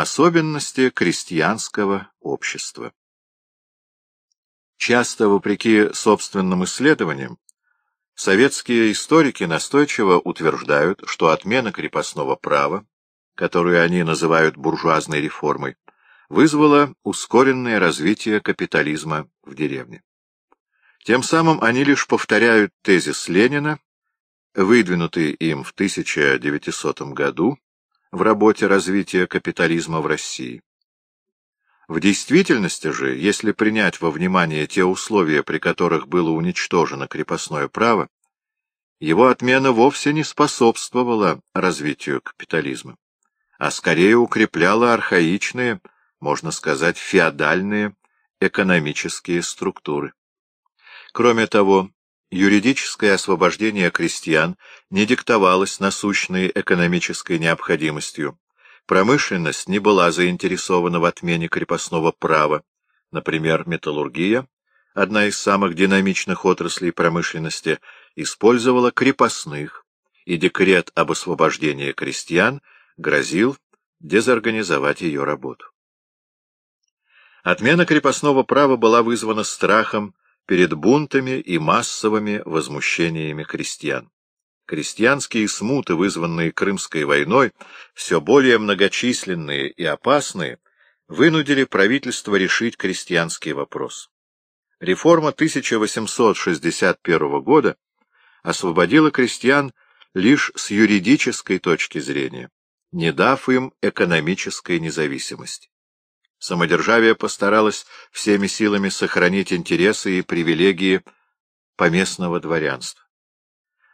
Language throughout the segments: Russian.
Особенности крестьянского общества Часто, вопреки собственным исследованиям, советские историки настойчиво утверждают, что отмена крепостного права, которую они называют буржуазной реформой, вызвала ускоренное развитие капитализма в деревне. Тем самым они лишь повторяют тезис Ленина, выдвинутый им в 1900 году в работе «Развитие капитализма в России». В действительности же, если принять во внимание те условия, при которых было уничтожено крепостное право, его отмена вовсе не способствовала развитию капитализма, а скорее укрепляла архаичные, можно сказать, феодальные экономические структуры. Кроме того, юридическое освобождение крестьян не диктовалось насущной экономической необходимостью. Промышленность не была заинтересована в отмене крепостного права. Например, металлургия, одна из самых динамичных отраслей промышленности, использовала крепостных, и декрет об освобождении крестьян грозил дезорганизовать ее работу. Отмена крепостного права была вызвана страхом перед бунтами и массовыми возмущениями крестьян. Крестьянские смуты, вызванные Крымской войной, все более многочисленные и опасные, вынудили правительство решить крестьянский вопрос. Реформа 1861 года освободила крестьян лишь с юридической точки зрения, не дав им экономической независимости. Самодержавие постаралось всеми силами сохранить интересы и привилегии поместного дворянства.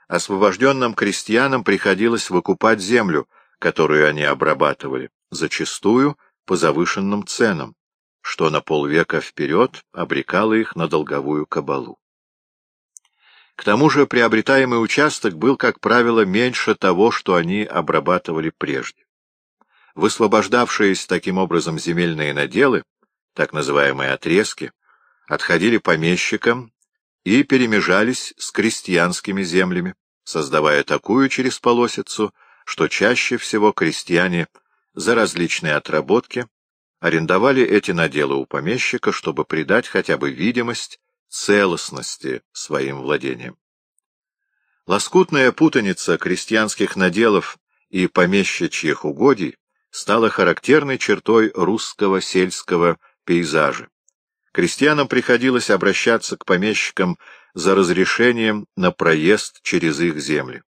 Освобожденным крестьянам приходилось выкупать землю, которую они обрабатывали, зачастую по завышенным ценам, что на полвека вперед обрекало их на долговую кабалу. К тому же приобретаемый участок был, как правило, меньше того, что они обрабатывали прежде. Высвобождавшиеся таким образом земельные наделы, так называемые отрезки, отходили помещикам и перемежались с крестьянскими землями, создавая такую чересполосицу, что чаще всего крестьяне за различные отработки арендовали эти наделы у помещика, чтобы придать хотя бы видимость целостности своим владениям. Лоскутная путаница крестьянских наделов и помещичьих угодий стала характерной чертой русского сельского пейзажа. Крестьянам приходилось обращаться к помещикам за разрешением на проезд через их земли.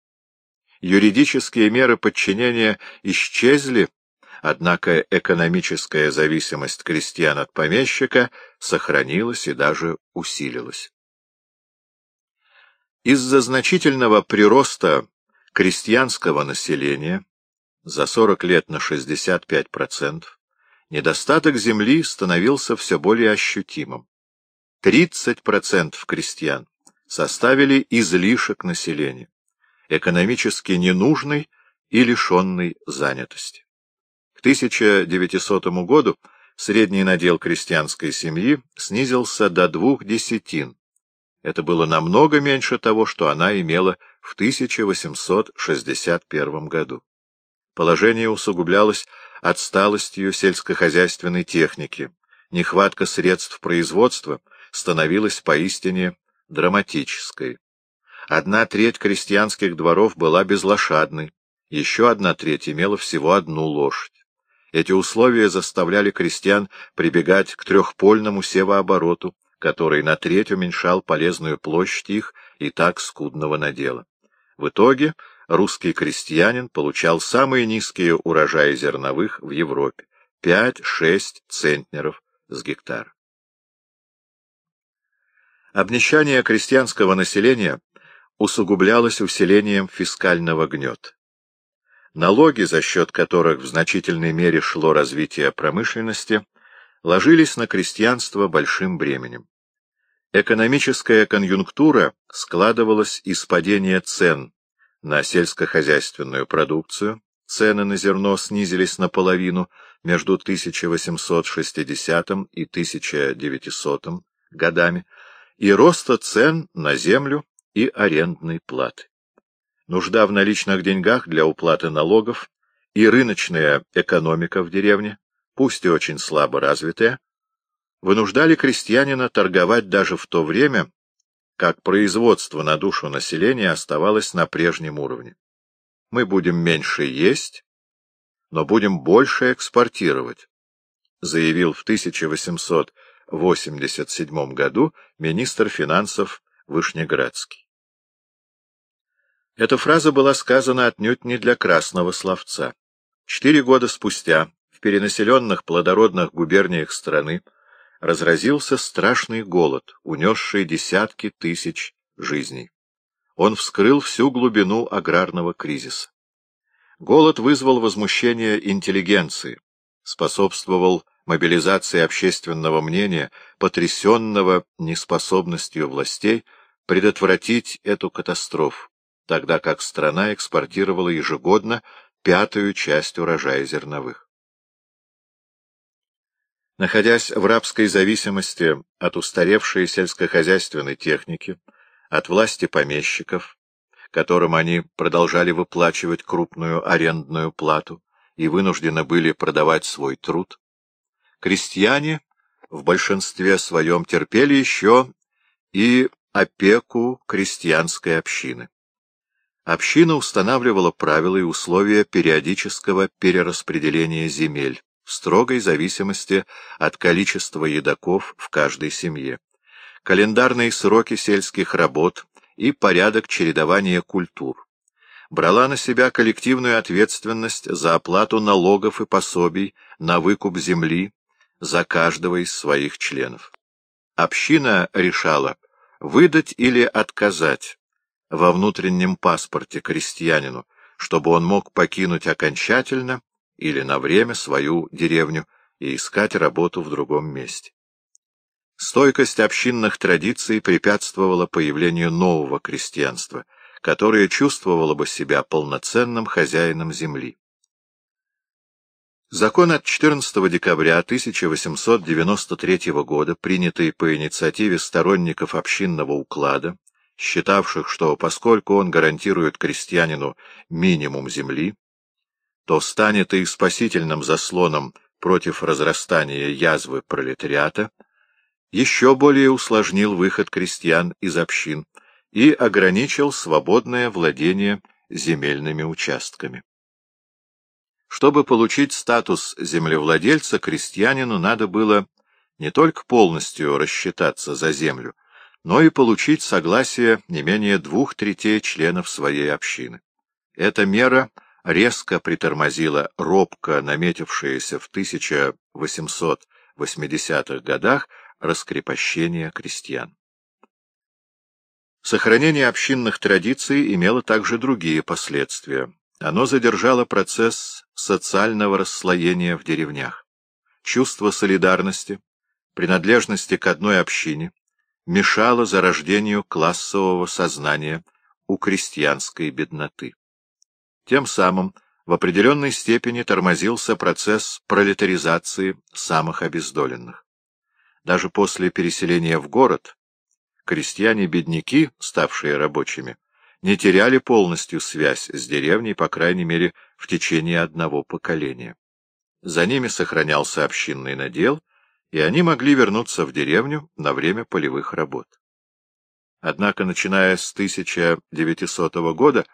Юридические меры подчинения исчезли, однако экономическая зависимость крестьян от помещика сохранилась и даже усилилась. Из-за значительного прироста крестьянского населения за 40 лет на 65%, недостаток земли становился все более ощутимым. 30% крестьян составили излишек населения, экономически ненужный и лишенный занятости. К 1900 году средний надел крестьянской семьи снизился до двух десятин. Это было намного меньше того, что она имела в 1861 году. Положение усугублялось отсталостью сельскохозяйственной техники. Нехватка средств производства становилась поистине драматической. Одна треть крестьянских дворов была безлошадной, еще одна треть имела всего одну лошадь. Эти условия заставляли крестьян прибегать к трехпольному севообороту, который на треть уменьшал полезную площадь их и так скудного надела. В итоге русский крестьянин получал самые низкие урожаи зерновых в Европе — 5-6 центнеров с гектара. Обнищание крестьянского населения усугублялось усилением фискального гнета. Налоги, за счет которых в значительной мере шло развитие промышленности, ложились на крестьянство большим бременем. Экономическая конъюнктура складывалась из падения цен на сельскохозяйственную продукцию, цены на зерно снизились наполовину между 1860 и 1900 годами, и роста цен на землю и арендной платы. Нужда в наличных деньгах для уплаты налогов и рыночная экономика в деревне пусть и очень слабо развитые, вынуждали крестьянина торговать даже в то время, как производство на душу населения оставалось на прежнем уровне. Мы будем меньше есть, но будем больше экспортировать, заявил в 1887 году министр финансов Вышнеградский. Эта фраза была сказана отнюдь не для красного словца. Четыре года спустя в перенаселенных плодородных губерниях страны разразился страшный голод, унесший десятки тысяч жизней. Он вскрыл всю глубину аграрного кризиса. Голод вызвал возмущение интеллигенции, способствовал мобилизации общественного мнения, потрясенного неспособностью властей предотвратить эту катастрофу, тогда как страна экспортировала ежегодно пятую часть урожая зерновых. Находясь в рабской зависимости от устаревшей сельскохозяйственной техники, от власти помещиков, которым они продолжали выплачивать крупную арендную плату и вынуждены были продавать свой труд, крестьяне в большинстве своем терпели еще и опеку крестьянской общины. Община устанавливала правила и условия периодического перераспределения земель в строгой зависимости от количества едоков в каждой семье, календарные сроки сельских работ и порядок чередования культур. Брала на себя коллективную ответственность за оплату налогов и пособий на выкуп земли за каждого из своих членов. Община решала выдать или отказать во внутреннем паспорте крестьянину, чтобы он мог покинуть окончательно или на время свою деревню и искать работу в другом месте. Стойкость общинных традиций препятствовала появлению нового крестьянства, которое чувствовало бы себя полноценным хозяином земли. Закон от 14 декабря 1893 года, принятый по инициативе сторонников общинного уклада, считавших, что поскольку он гарантирует крестьянину минимум земли, то станет и спасительным заслоном против разрастания язвы пролетариата, еще более усложнил выход крестьян из общин и ограничил свободное владение земельными участками. Чтобы получить статус землевладельца, крестьянину надо было не только полностью рассчитаться за землю, но и получить согласие не менее двух третей членов своей общины. Эта мера — резко притормозила робко наметившееся в 1880-х годах раскрепощение крестьян. Сохранение общинных традиций имело также другие последствия. Оно задержало процесс социального расслоения в деревнях. Чувство солидарности, принадлежности к одной общине мешало зарождению классового сознания у крестьянской бедноты. Тем самым в определенной степени тормозился процесс пролетаризации самых обездоленных. Даже после переселения в город крестьяне-бедняки, ставшие рабочими, не теряли полностью связь с деревней, по крайней мере, в течение одного поколения. За ними сохранялся общинный надел, и они могли вернуться в деревню на время полевых работ. Однако, начиная с 1900 года,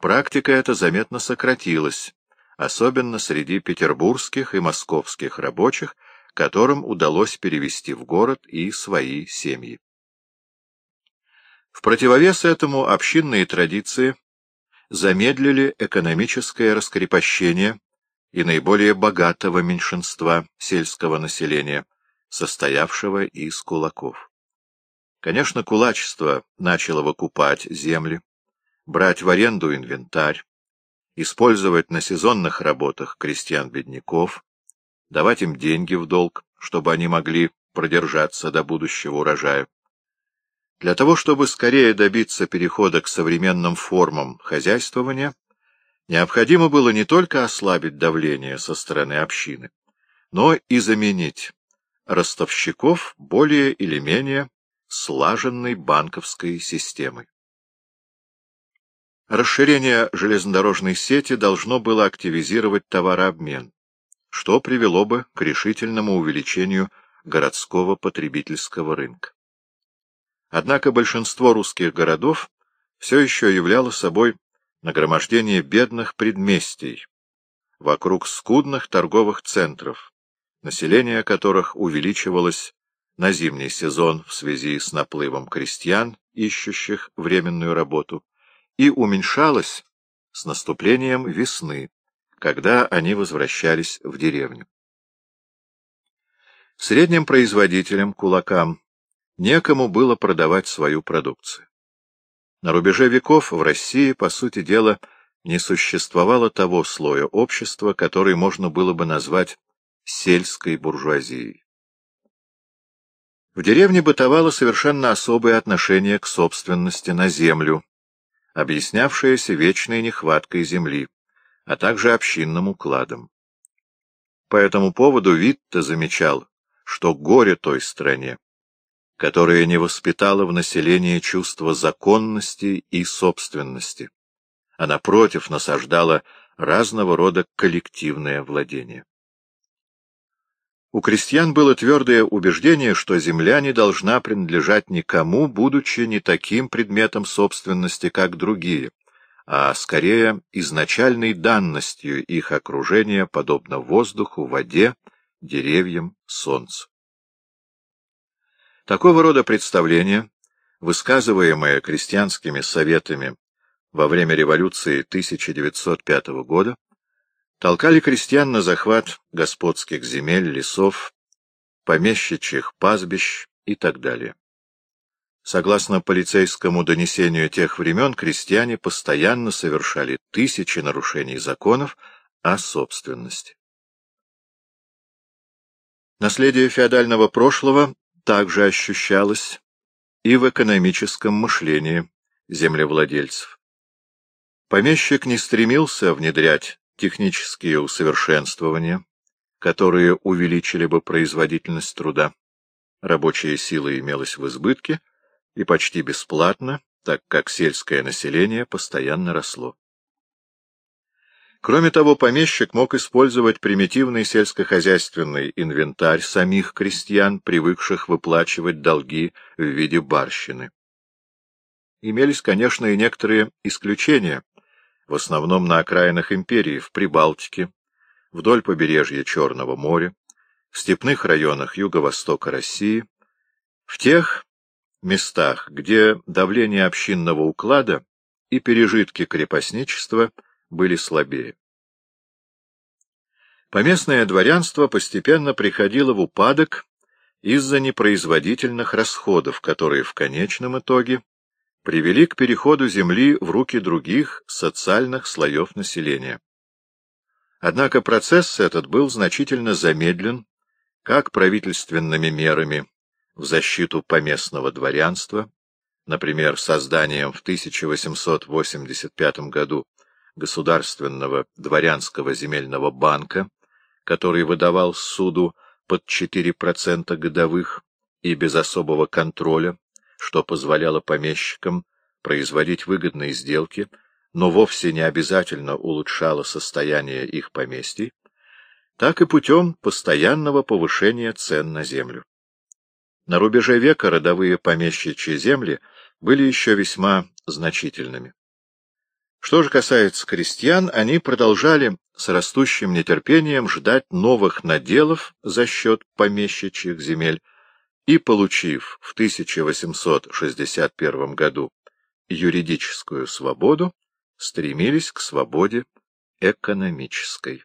Практика эта заметно сократилась, особенно среди петербургских и московских рабочих, которым удалось перевести в город и свои семьи. В противовес этому общинные традиции замедлили экономическое раскрепощение и наиболее богатого меньшинства сельского населения, состоявшего из кулаков. Конечно, кулачество начало выкупать земли, брать в аренду инвентарь, использовать на сезонных работах крестьян-бедняков, давать им деньги в долг, чтобы они могли продержаться до будущего урожая. Для того, чтобы скорее добиться перехода к современным формам хозяйствования, необходимо было не только ослабить давление со стороны общины, но и заменить ростовщиков более или менее слаженной банковской системой. Расширение железнодорожной сети должно было активизировать товарообмен. что привело бы к решительному увеличению городского потребительского рынка. Однако большинство русских городов все еще являло собой нагромождение бедных предместий вокруг скудных торговых центров, население которых увеличивалось на зимний сезон в связи с наплывом крестьян, ищущих временную работу, и уменьшалось с наступлением весны, когда они возвращались в деревню. Средним производителям, кулакам, некому было продавать свою продукцию. На рубеже веков в России, по сути дела, не существовало того слоя общества, который можно было бы назвать сельской буржуазией. В деревне бытовало совершенно особое отношение к собственности на землю, объяснявшееся вечной нехваткой земли, а также общинным укладом. По этому поводу Витте замечал, что горе той стране, которая не воспитала в населении чувство законности и собственности, а напротив насаждала разного рода коллективное владение. У крестьян было твердое убеждение, что земля не должна принадлежать никому, будучи не таким предметом собственности, как другие, а скорее изначальной данностью их окружения, подобно воздуху, воде, деревьям, солнцу. Такого рода представления, высказываемые крестьянскими советами во время революции 1905 года, толкали крестьян на захват господских земель, лесов, помещичьих пастбищ и так далее. Согласно полицейскому донесению тех времен, крестьяне постоянно совершали тысячи нарушений законов о собственности. Наследие феодального прошлого также ощущалось и в экономическом мышлении землевладельцев. Помещик не стремился внедрять технические усовершенствования, которые увеличили бы производительность труда. Рабочая сила имелась в избытке и почти бесплатно, так как сельское население постоянно росло. Кроме того, помещик мог использовать примитивный сельскохозяйственный инвентарь самих крестьян, привыкших выплачивать долги в виде барщины. Имелись, конечно, и некоторые исключения, в основном на окраинах империи, в Прибалтике, вдоль побережья Черного моря, в степных районах юго-востока России, в тех местах, где давление общинного уклада и пережитки крепостничества – были слабее. Поместное дворянство постепенно приходило в упадок из-за непроизводительных расходов, которые в конечном итоге привели к переходу земли в руки других социальных слоев населения. Однако процесс этот был значительно замедлен как правительственными мерами в защиту поместного дворянства, например, созданием в 1885 году Государственного дворянского земельного банка, который выдавал суду под 4% годовых и без особого контроля, что позволяло помещикам производить выгодные сделки, но вовсе не обязательно улучшало состояние их поместий, так и путем постоянного повышения цен на землю. На рубеже века родовые помещичьи земли были еще весьма значительными. Что же касается крестьян, они продолжали с растущим нетерпением ждать новых наделов за счет помещичьих земель и, получив в 1861 году юридическую свободу, стремились к свободе экономической.